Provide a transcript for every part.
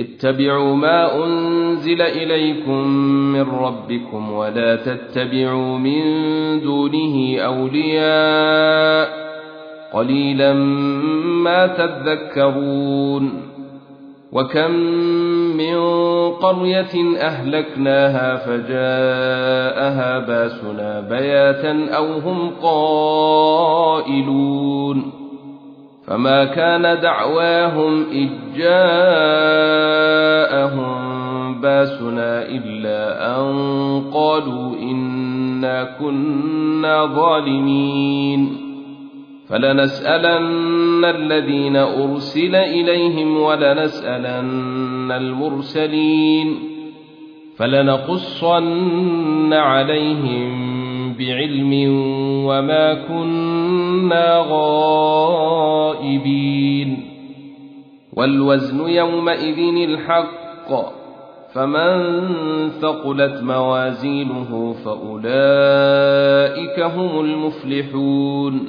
اتبعوا ما أنزل إليكم من ربكم ولا تتبعوا من دونه أولياء قليلا ما تذكرون وكم من قرية أهلكناها فجاءها باسنا بياتا أو هم قائلون فما كان دعواهم إذ جاءهم باسنا إلا أن قالوا إنا كنا ظالمين فلنسألن الذين أرسل إليهم ولنسألن المرسلين فلنقصن عليهم بعلم وما كنا غائبين. والوزن يومئذ الحق فمن ثقلت موازينه فأولئك هم المفلحون.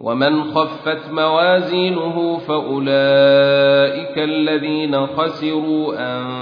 ومن خفت موازينه فأولئك الذين خسروا أنفسهم.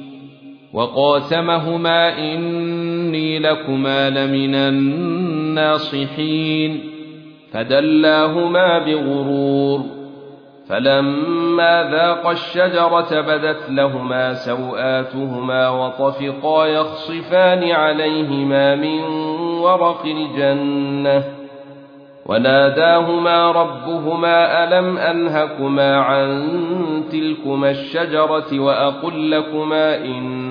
وقاسمهما إني لكما لمن الناصحين فدلاهما بغرور فلما ذاقا الشجرة بدت لهما سوآتهما وطفقا يخصفان عليهما من ورق الجنة وناداهما ربهما ألم أنهكما عن تلكما الشجرة وأقل لكما إن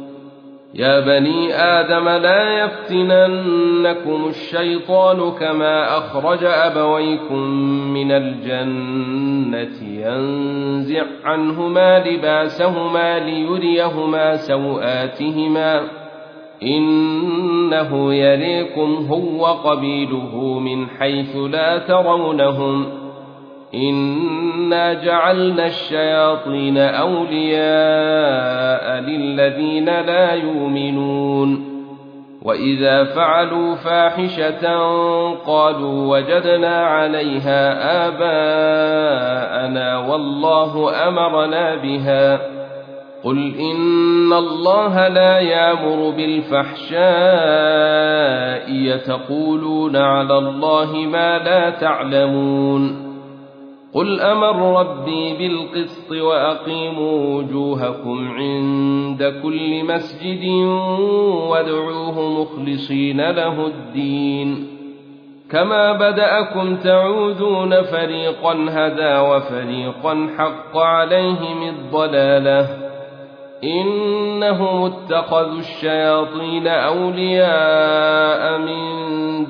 يا بني آدم لا يفتننكم الشيطان كما أخرج أبويكم من الجنة ينزع عنهما لباسهما ليريهما سوآتهما إنه يريكم هو قبيله من حيث لا ترونهم إنا جعلنا الشياطين أولياء للذين لا يؤمنون وإذا فعلوا فاحشة قالوا وجدنا عليها آباءنا والله أمرنا بها قل إن الله لا يامر بالفحشاء يتقولون على الله ما لا تعلمون قل أمر ربي بالقسط واقيموا وجوهكم عند كل مسجد وادعوه مخلصين له الدين كما بداكم تعودون فريقا هدى وفريقا حق عليهم الضلاله انهم اتخذوا الشياطين اولياء من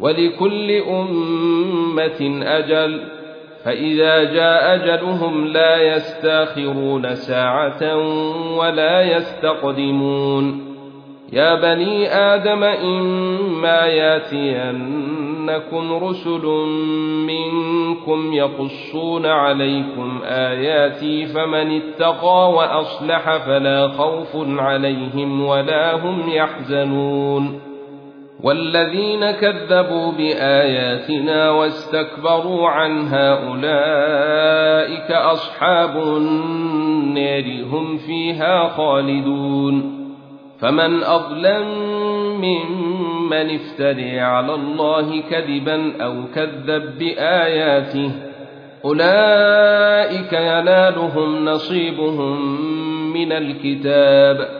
ولكل أمة أجل فإذا جاء أجلهم لا يستأخرون ساعة ولا يستقدمون. يا بني آدم إما ياتينكم رسل منكم يقصون عليكم آياتي فمن اتقى وأصلح فلا خوف عليهم ولا هم يحزنون. والذين كذبوا بآياتنا واستكبروا عنها أولئك أصحاب النار هم فيها خالدون فمن أظلم ممن افتري على الله كذبا أو كذب بآياته أولئك ينالهم نصيبهم من الكتاب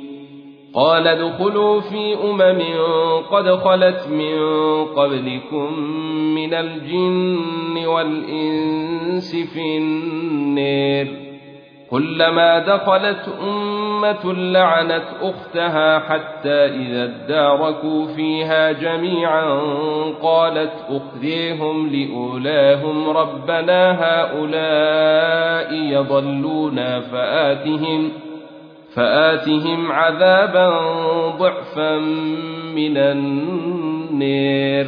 قال ادخلوا في أمم قد خلت من قبلكم من الجن والإنس في النار كلما دخلت أمة لعنت أختها حتى إذا اداركوا فيها جميعا قالت أخذيهم لأولاهم ربنا هؤلاء يضلونا فآتهم فآتهم عذابا ضعفا من النير.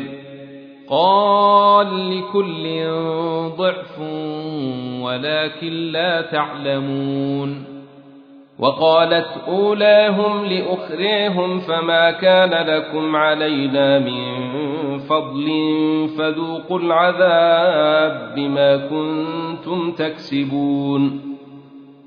قال لكل ضعف ولكن لا تعلمون. وقالت أولاهم لأخريهم فما كان لكم علينا من فضل فذوقوا العذاب بما كنتم تكسبون.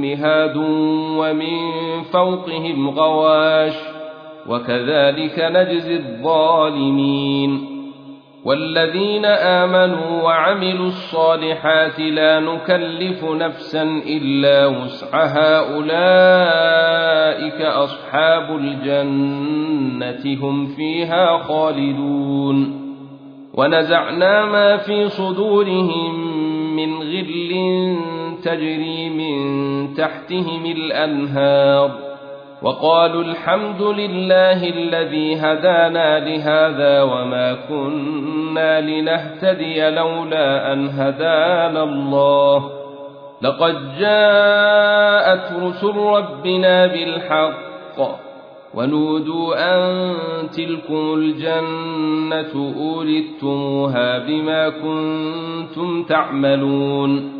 مهاد ومن فوقهم غواش وكذلك نجزي الظالمين والذين آمنوا وعملوا الصالحات لا نكلف نفسا إلا وسعها أولئك أصحاب الجنة هم فيها خالدون ونزعنا ما في صدورهم من غل تجري من تحتهم الأنهار وقالوا الحمد لله الذي هدانا لهذا وما كنا لنهتدي لولا أن هدانا الله. لقد جاءت رسل ربنا بالحق ونودوا أن تلكم الجنة أورثتموها بما كنتم تعملون.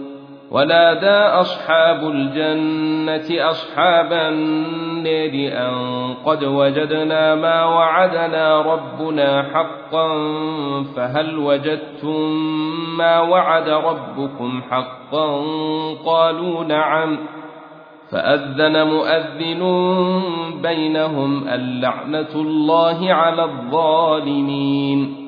ونادى اصحاب الجنه اصحاب النار ان قد وجدنا ما وعدنا ربنا حقا فهل وجدتم ما وعد ربكم حقا قالوا نعم فاذن مؤذن بينهم اللعنه الله على الظالمين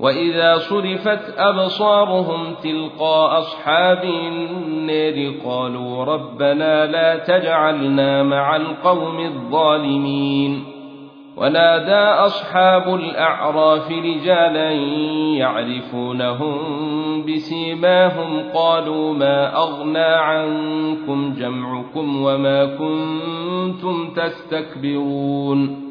واذا صرفت ابصارهم تلقاء اصحاب النار قالوا ربنا لا تجعلنا مع القوم الظالمين ونادى اصحاب الاعراف رجالا يعرفونهم بسيماهم قالوا ما اغنى عنكم جمعكم وما كنتم تستكبرون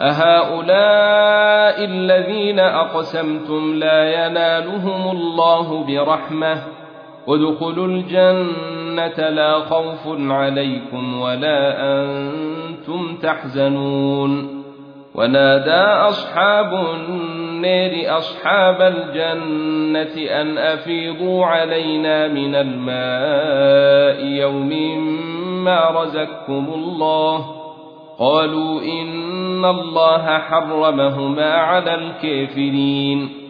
أهؤلاء الذين أقسمتم لا ينالهم الله برحمة ادخلوا الجنة لا خوف عليكم ولا أنتم تحزنون. ونادى أصحاب النار أصحاب الجنة أن أفيضوا علينا من الماء يوم ما رزقكم الله. قالوا إن الله حرمهما على الكافرين.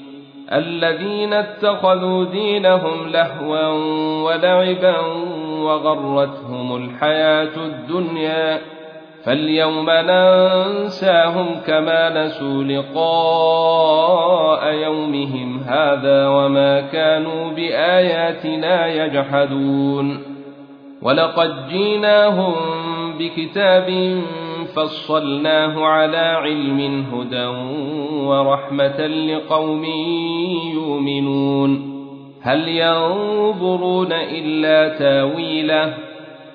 الذين اتخذوا دينهم لهوا ولعبا وغرتهم الحياة الدنيا فاليوم ننساهم كما نسوا لقاء يومهم هذا وما كانوا بآياتنا يجحدون. ولقد جيناهم بكتاب فصلناه على علم هدى ورحمة لقوم يؤمنون. هل ينظرون إلا تاويله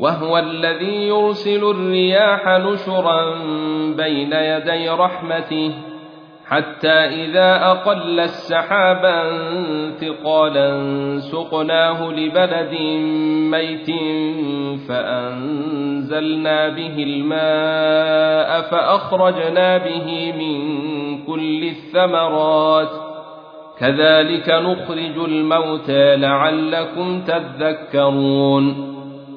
وهو الذي يرسل الرياح نشرا بين يدي رحمته حتى إذا أقل السحابا ثقالا سقناه لبلد ميت فأنزلنا به الماء فأخرجنا به من كل الثمرات. كذلك نخرج الموتى لعلكم تذكرون.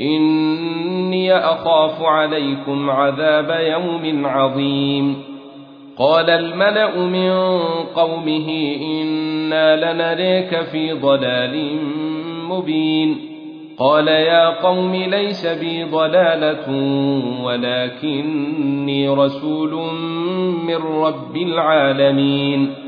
إني أخاف عليكم عذاب يوم عظيم. قال الملأ من قومه إنا لنريك في ضلال مبين. قال يا قوم ليس بي ضلالة ولكني رسول من رب العالمين.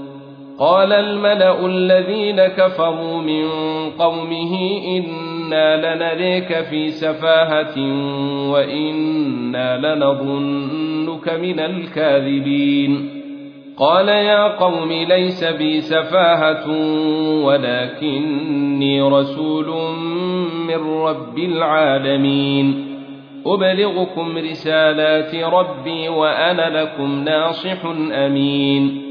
قال الملأ الذين كفروا من قومه إنا لنريك في سفاهة وإنا لنظنك من الكاذبين. قال يا قوم ليس بي سفاهة ولكني رسول من رب العالمين. أبلغكم رسالات ربي وأنا لكم ناصح أمين.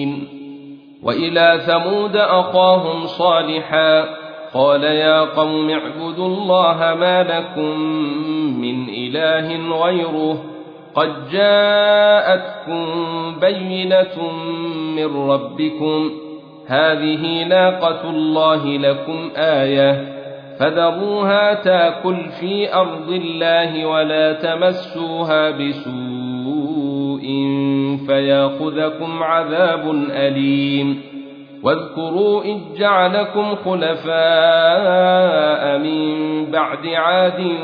وإلى ثمود أخاهم صالحا. قال يا قوم اعبدوا الله ما لكم من إله غيره. قد جاءتكم بينة من ربكم. هذه ناقة الله لكم آية. فذروها تاكل في أرض الله ولا تمسوها بسوء. فياخذكم عذاب أليم. واذكروا إذ جعلكم خلفاء من بعد عاد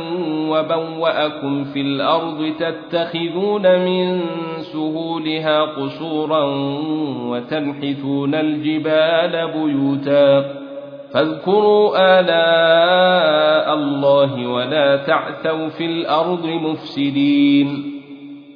وبوأكم في الأرض تتخذون من سهولها قصورا وتنحتون الجبال بيوتا. فاذكروا آلاء الله ولا تعثوا في الأرض مفسدين.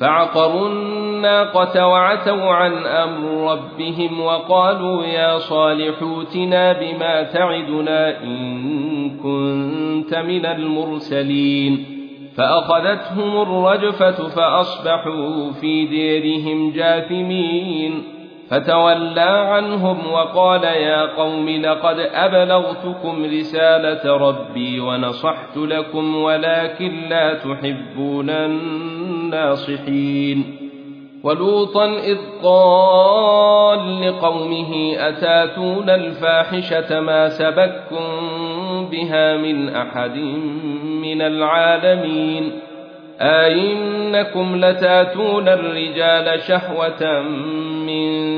فعقروا الناقة وعتوا عن أمر ربهم وقالوا يا صالح اوتنا بما تعدنا إن كنت من المرسلين فأخذتهم الرجفة فأصبحوا في ديرهم جاثمين فتولى عنهم وقال يا قوم لقد أبلغتكم رسالة ربي ونصحت لكم ولكن لا تحبون الناصحين. ولوطا إذ قال لقومه أتاتون الفاحشة ما سبكم بها من أحد من العالمين؟ أئنكم لتاتون الرجال شهوة من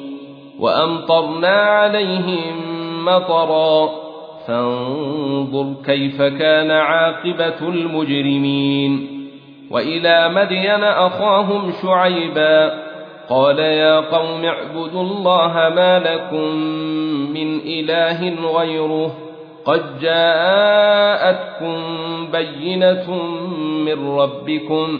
وأمطرنا عليهم مطرا. فانظر كيف كان عاقبة المجرمين. وإلى مدين أخاهم شعيبا. قال يا قوم اعبدوا الله ما لكم من إله غيره. قد جاءتكم بينة من ربكم.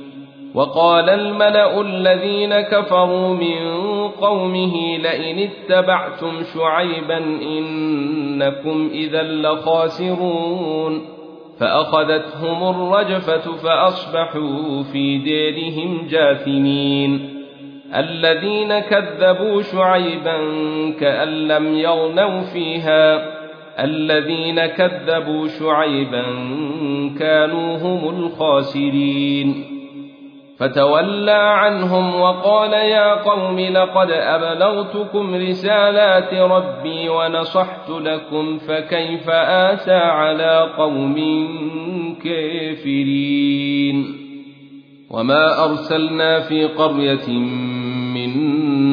وقال الملأ الذين كفروا من قومه لئن اتبعتم شعيبا إنكم إذا لخاسرون فأخذتهم الرجفة فأصبحوا في ديرهم جاثمين الذين كذبوا شعيبا كأن لم يغنوا فيها الذين كذبوا شعيبا كانوا هم الخاسرين فتولى عنهم وقال يا قوم لقد أبلغتكم رسالات ربي ونصحت لكم فكيف آسى على قوم كافرين وما أرسلنا في قرية من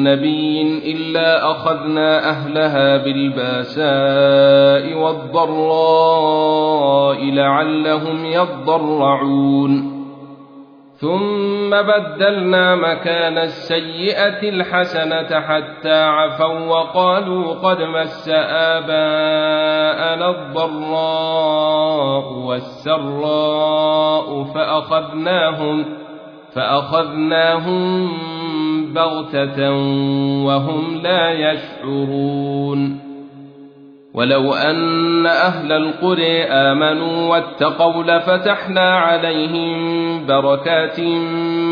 نبي إلا أخذنا أهلها بالباساء والضراء لعلهم يضرعون ثم بدلنا مكان السيئة الحسنة حتى عفوا وقالوا قد مس آباءنا الضراء والسراء فأخذناهم فأخذناهم بغتة وهم لا يشعرون ولو أن أهل القرى آمنوا واتقوا لفتحنا عليهم بركات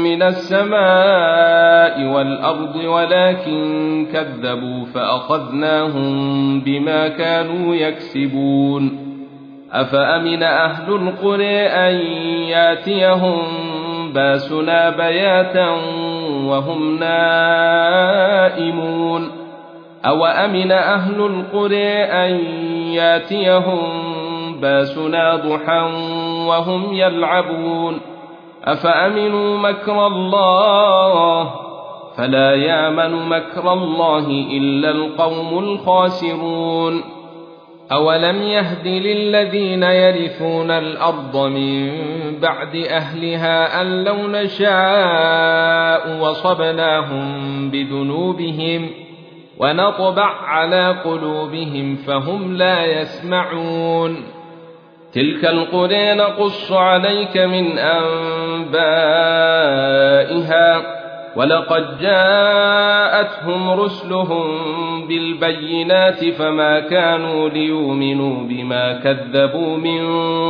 من السماء والأرض ولكن كذبوا فأخذناهم بما كانوا يكسبون أفأمن أهل القرى أن ياتيهم باسنا بياتا وهم نائمون اوامن أهل القرى ان ياتيهم باسنا ضحى وهم يلعبون افامنوا مكر الله فلا يامن مكر الله الا القوم الخاسرون اولم يهد للذين يرثون الأرض من بعد اهلها ان لو نشاء وصبناهم بذنوبهم ونطبع على قلوبهم فهم لا يسمعون. تلك القرى نقص عليك من أنبائها ولقد جاءتهم رسلهم بالبينات فما كانوا ليؤمنوا بما كذبوا من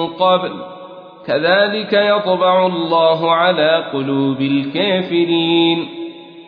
قبل. كذلك يطبع الله على قلوب الكافرين.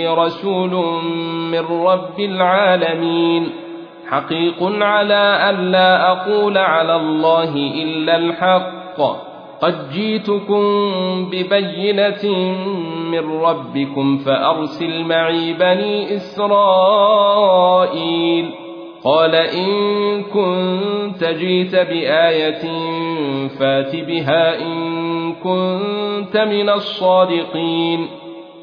اني رسول من رب العالمين. حقيق على ألا أقول على الله إلا الحق. قد جيتكم ببينة من ربكم فأرسل معي بني إسرائيل. قال إن كنت جيت بآية فات بها إن كنت من الصادقين.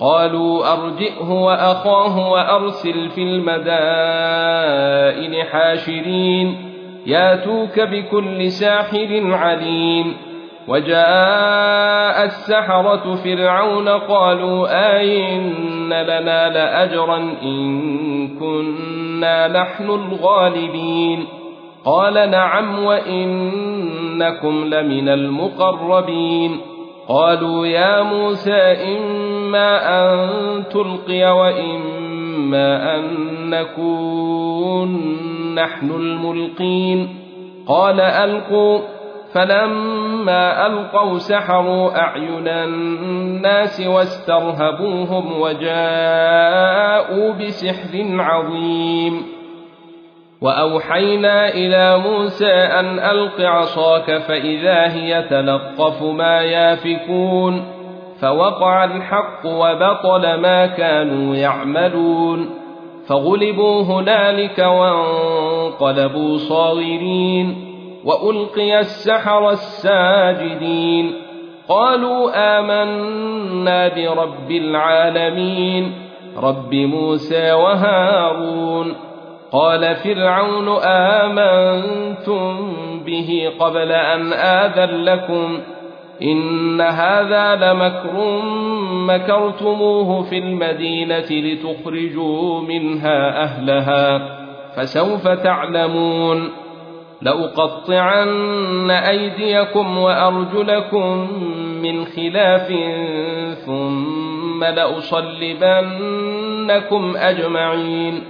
قالوا أرجئه وأخاه وأرسل في المدائن حاشرين ياتوك بكل ساحر عليم وجاء السحرة فرعون قالوا آئن لنا لأجرا إن كنا نحن الغالبين قال نعم وإنكم لمن المقربين قالوا يا موسى إما أن تلقي وإما أن نكون نحن الملقين. قال ألقوا. فلما ألقوا سحروا أعين الناس واسترهبوهم وجاءوا بسحر عظيم. وأوحينا إلى موسى أن ألق عصاك فإذا هي تلقف ما يافكون. فوقع الحق وبطل ما كانوا يعملون فغلبوا هنالك وانقلبوا صاغرين وألقي السحر الساجدين قالوا آمنا برب العالمين رب موسى وهارون قال فرعون آمنتم به قبل أن آذن لكم إن هذا لمكر مكرتموه في المدينة لتخرجوا منها أهلها فسوف تعلمون. لأقطعن أيديكم وأرجلكم من خلاف ثم لأصلبنكم أجمعين.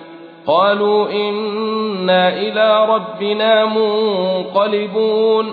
قالوا إنا إلى ربنا منقلبون.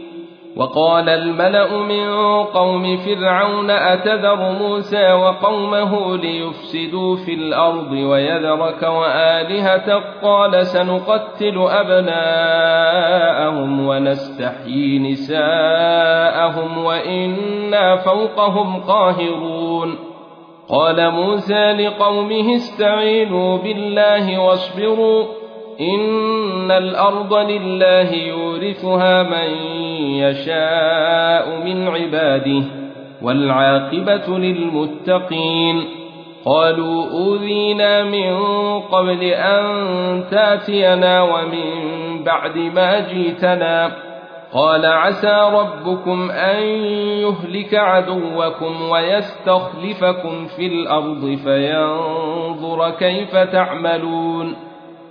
وقال الملأ من قوم فرعون أتذر موسى وقومه ليفسدوا في الأرض ويذرك وآلهتك؟ قال سنقتل أبناءهم ونستحيي نساءهم وإنا فوقهم قاهرون. قال موسى لقومه استعينوا بالله واصبروا. ان الأرض لله يورثها من يشاء من عباده والعاقبه للمتقين قالوا اوذينا من قبل ان تاتينا ومن بعد ما جيتنا قال عسى ربكم ان يهلك عدوكم ويستخلفكم في الأرض فينظر كيف تعملون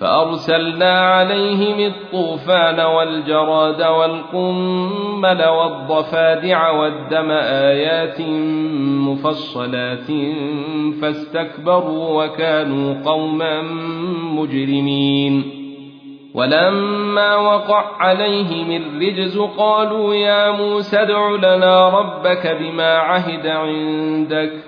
فأرسلنا عليهم الطوفان والجراد والقمل والضفادع والدم آيات مفصلات فاستكبروا وكانوا قوما مجرمين. ولما وقع عليهم الرجز قالوا يا موسى ادع لنا ربك بما عهد عندك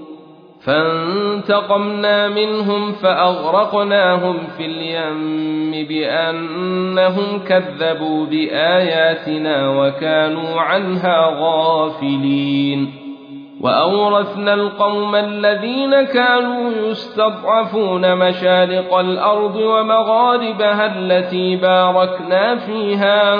فانتقمنا منهم فأغرقناهم في اليم بأنهم كذبوا بآياتنا وكانوا عنها غافلين. وأورثنا القوم الذين كانوا يستضعفون مشارق الأرض ومغاربها التي باركنا فيها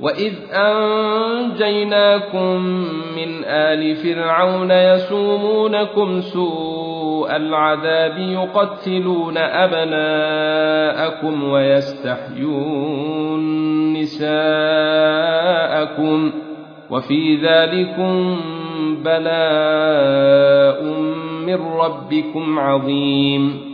وإذ أنجيناكم من آل فرعون يسومونكم سوء العذاب يقتلون أبناءكم ويستحيون نساءكم وفي ذلكم بلاء من ربكم عظيم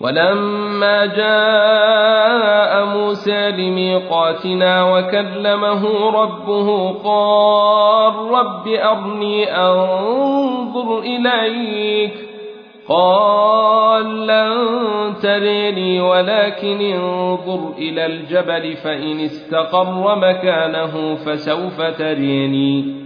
ولما جاء موسى لميقاتنا وكلمه ربه قال رب أرني أنظر إليك قال لن تريني ولكن انظر إلى الجبل فإن استقر مكانه فسوف تريني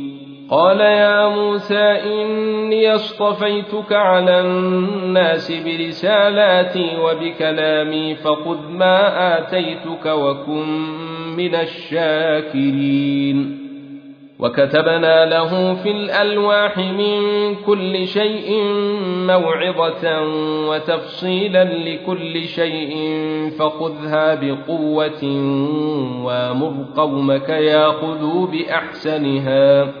قال يا موسى إني اصطفيتك على الناس برسالاتي وبكلامي فخذ ما آتيتك وكن من الشاكرين. وكتبنا له في الألواح من كل شيء موعظة وتفصيلا لكل شيء فخذها بقوة وامر قومك ياخذوا بأحسنها.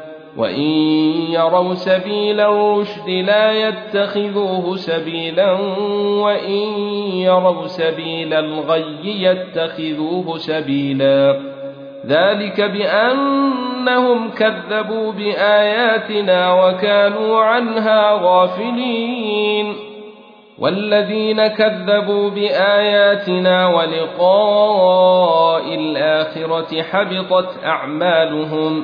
وان يروا سبيل الرشد لا يتخذوه سبيلا وان يروا سبيل الغي يتخذوه سبيلا ذلك بانهم كذبوا باياتنا وكانوا عنها غافلين والذين كذبوا باياتنا ولقاء الاخره حبطت اعمالهم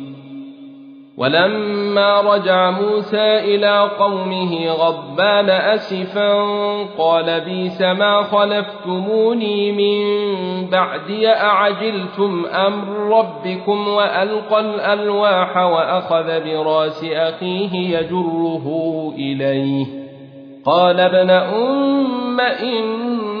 ولما رجع موسى إلى قومه غضبان أسفا قال بيس ما خلفتموني من بعدي أعجلتم أمر ربكم وألقى الألواح وأخذ براس أخيه يجره إليه قال ابن أم إن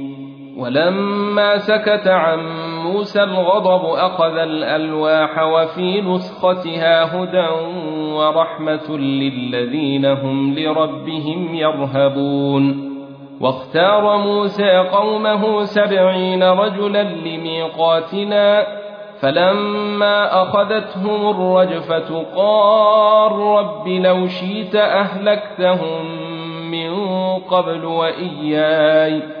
ولما سكت عن موسى الغضب أخذ الألواح وفي نسختها هدى ورحمة للذين هم لربهم يرهبون. واختار موسى قومه سبعين رجلا لميقاتنا فلما أخذتهم الرجفة قال رب لو شئت أهلكتهم من قبل وإياي.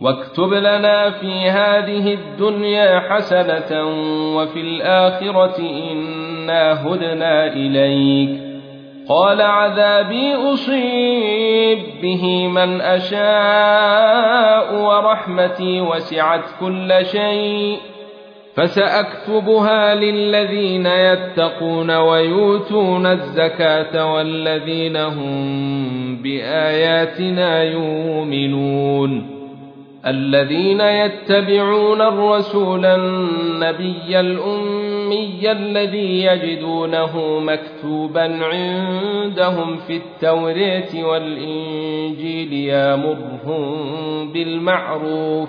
واكتب لنا في هذه الدنيا حسنة وفي الآخرة إنا هدنا إليك. قال عذابي أصيب به من أشاء ورحمتي وسعت كل شيء. فسأكتبها للذين يتقون ويؤتون الزكاة والذين هم بآياتنا يؤمنون. الذين يتبعون الرسول النبي الأمي الذي يجدونه مكتوبا عندهم في التوراه والإنجيل يامرهم بالمعروف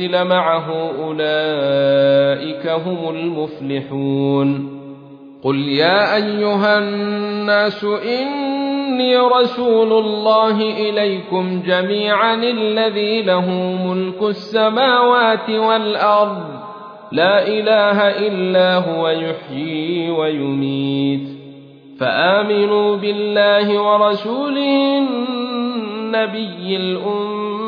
معه أولئك هم المفلحون. قل يا أيها الناس إني رسول الله إليكم جميعا الذي له ملك السماوات والأرض. لا إله إلا هو يحيي ويميت. فآمنوا بالله ورسوله النبي الأمي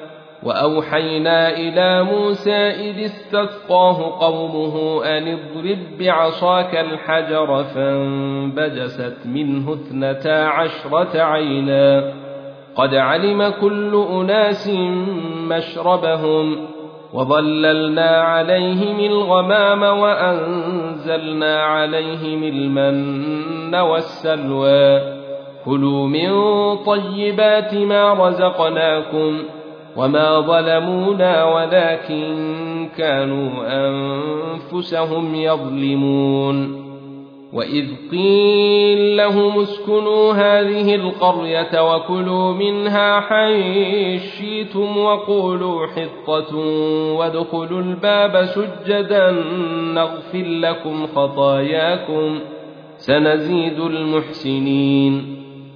وأوحينا إلى موسى إذ استسقاه قومه أن اضرب بعصاك الحجر فانبجست منه اثنتا عشرة عينا. قد علم كل أناس مشربهم وظللنا عليهم الغمام وأنزلنا عليهم المن والسلوى. كلوا من طيبات ما رزقناكم وما ظلمونا ولكن كانوا أنفسهم يظلمون وإذ قيل لهم اسكنوا هذه القرية وكلوا منها حيث شئتم وقولوا حطة وادخلوا الباب سجدا نغفر لكم خطاياكم سنزيد المحسنين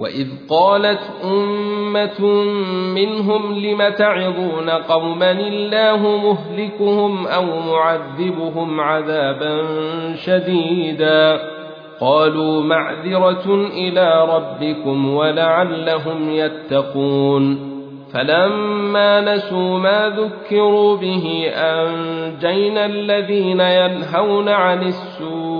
واذ قالت امه منهم لم تعظون قوما الله مهلكهم أو معذبهم عذابا شديدا قالوا معذره إلى ربكم ولعلهم يتقون فلما نسوا ما ذكروا به انجينا الذين ينهون عن السوء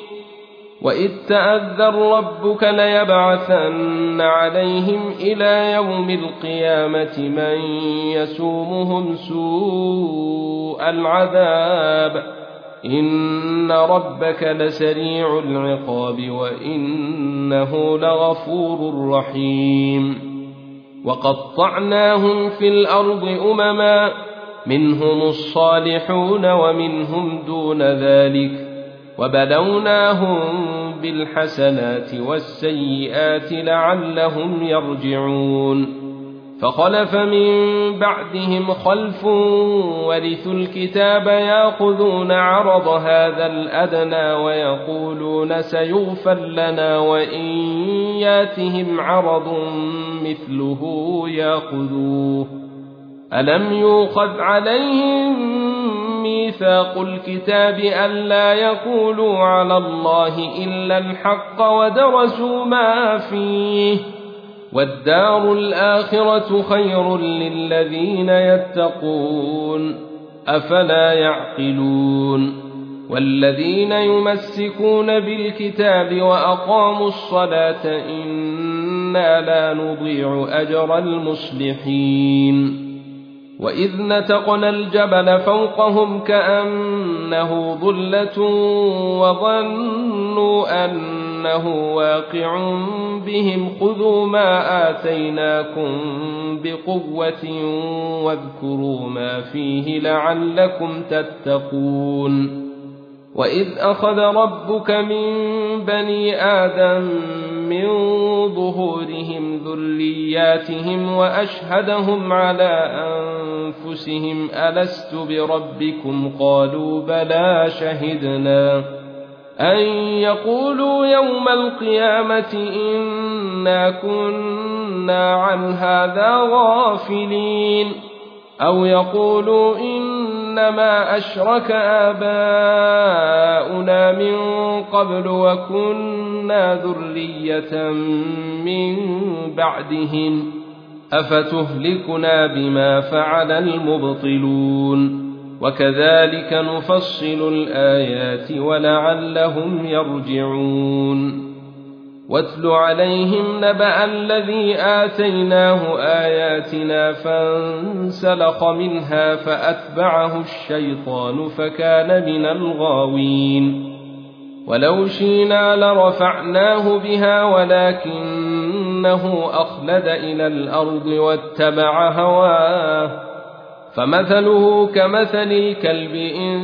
واذ تاذن ربك ليبعثن عليهم إلى يوم القيامه من يسومهم سوء العذاب ان ربك لسريع العقاب وانه لغفور رحيم وقطعناهم في الأرض امما منهم الصالحون ومنهم دون ذلك وبلوناهم بالحسنات والسيئات لعلهم يرجعون. فخلف من بعدهم خلف ورثوا الكتاب ياخذون عرض هذا الأدنى ويقولون سيغفر لنا وإن ياتهم عرض مثله يأخذوه. الم يوخذ عليهم ميثاق الكتاب ألا يقولوا على الله إلا الحق ودرسوا ما فيه والدار الآخرة خير للذين يتقون أفلا يعقلون والذين يمسكون بالكتاب وأقاموا الصلاة إنا لا نضيع أجر المصلحين واذ نتقنا الجبل فوقهم كانه ظله وظنوا انه واقع بهم خذوا ما اتيناكم بقوه واذكروا ما فيه لعلكم تتقون واذ اخذ ربك من بني آدم من ظهورهم ذرياتهم واشهدهم على أنفسهم ألست بربكم؟ قالوا بلى شهدنا أن يقولوا يوم القيامة إنا كنا عن هذا غافلين أو يقولوا إنما أشرك آباؤنا من قبل وكنا ذرية من بعدهم. افتهلكنا بما فعل المبطلون وكذلك نفصل الايات ولعلهم يرجعون واتل عليهم نبا الذي اتيناه اياتنا فانسلخ منها فاتبعه الشيطان فكان من الغاوين ولو شينا لرفعناه بها ولكنه أخلد إلى الأرض واتبع هواه. فمثله كمثل الكلب إن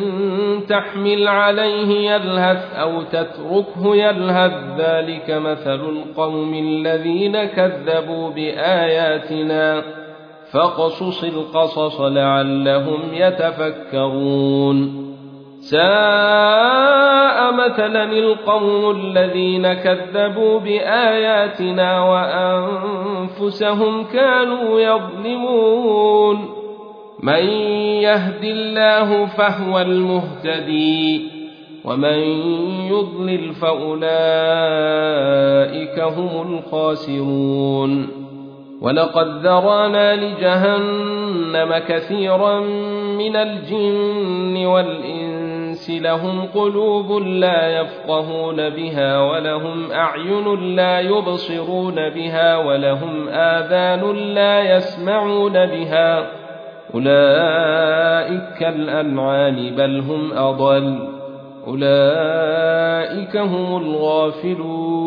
تحمل عليه يلهث أو تتركه يلهث. ذلك مثل القوم الذين كذبوا بآياتنا. فاقصص القصص لعلهم يتفكرون. ساء مثلا القوم الذين كذبوا بآياتنا وأنفسهم كانوا يظلمون. من يهد الله فهو المهتدي ومن يضلل فأولئك هم الخاسرون. ولقد ذرانا لجهنم كثيرا من الجن لهم قلوب لا يفقهون بها ولهم أعين لا يبصرون بها ولهم آذان لا يسمعون بها. أولئك كالأنعام بل هم أضل. أولئك هم الغافلون.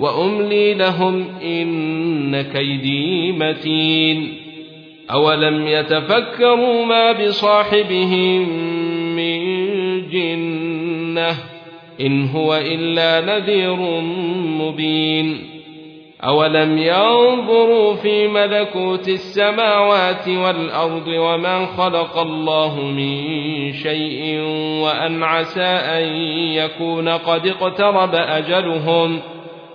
وأملي لهم إن كيدي متين. أولم يتفكروا ما بصاحبهم من جنة إن هو إلا نذير مبين. أولم ينظروا في ملكوت السماوات والأرض وما خلق الله من شيء وأن عسى أن يكون قد اقترب أجلهم ۖ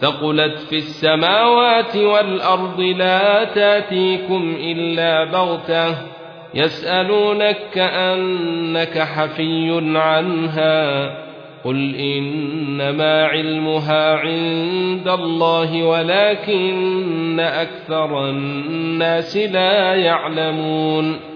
ثقلت في السماوات والأرض لا تأتيكم إلا بغتة يسألونك كأنك حفي عنها قل إنما علمها عند الله ولكن أكثر الناس لا يعلمون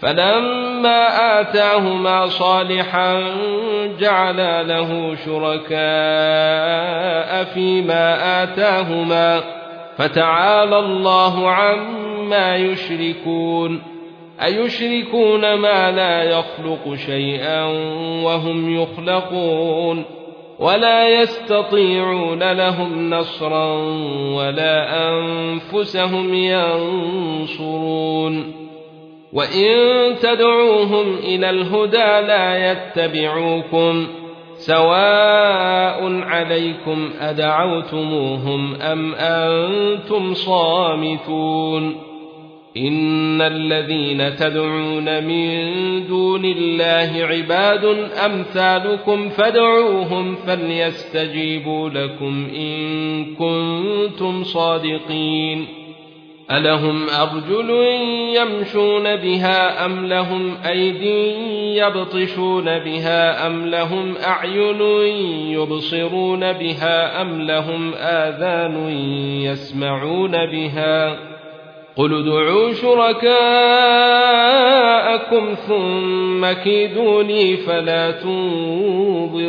فلما آتاهما صالحا جعلا له شركاء فيما آتاهما فتعالى الله عما يشركون أيشركون ما لا يخلق شيئا وهم يخلقون ولا يستطيعون لهم نصرا ولا أنفسهم ينصرون وإن تدعوهم إلى الهدى لا يتبعوكم سواء عليكم أدعوتموهم أم أنتم صامتون إن الذين تدعون من دون الله عباد أمثالكم فادعوهم فليستجيبوا لكم إن كنتم صادقين ألهم أرجل يمشون بها أم لهم أيد يبطشون بها أم لهم أعين يبصرون بها أم لهم آذان يسمعون بها قل ادعوا شركاءكم ثم كيدوني فلا تنظرون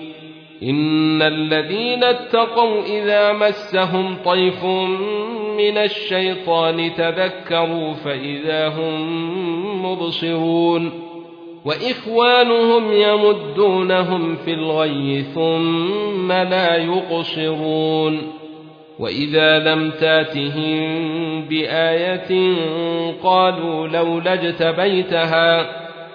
ان الذين اتقوا اذا مسهم طيف من الشيطان تذكروا فاذا هم مبصرون واخوانهم يمدونهم في الغي ثم لا يقصرون واذا لم تاتهم بايه قالوا لولا اجتبيتها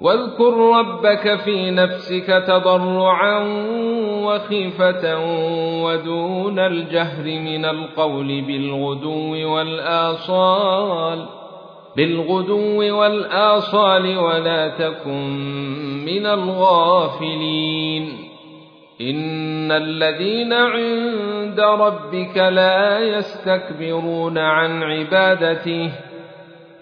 واذكر ربك في نفسك تضرعا وخيفة ودون الجهر من القول بالغدو والآصال بالغدو والآصال ولا تكن من الغافلين إن الذين عند ربك لا يستكبرون عن عبادته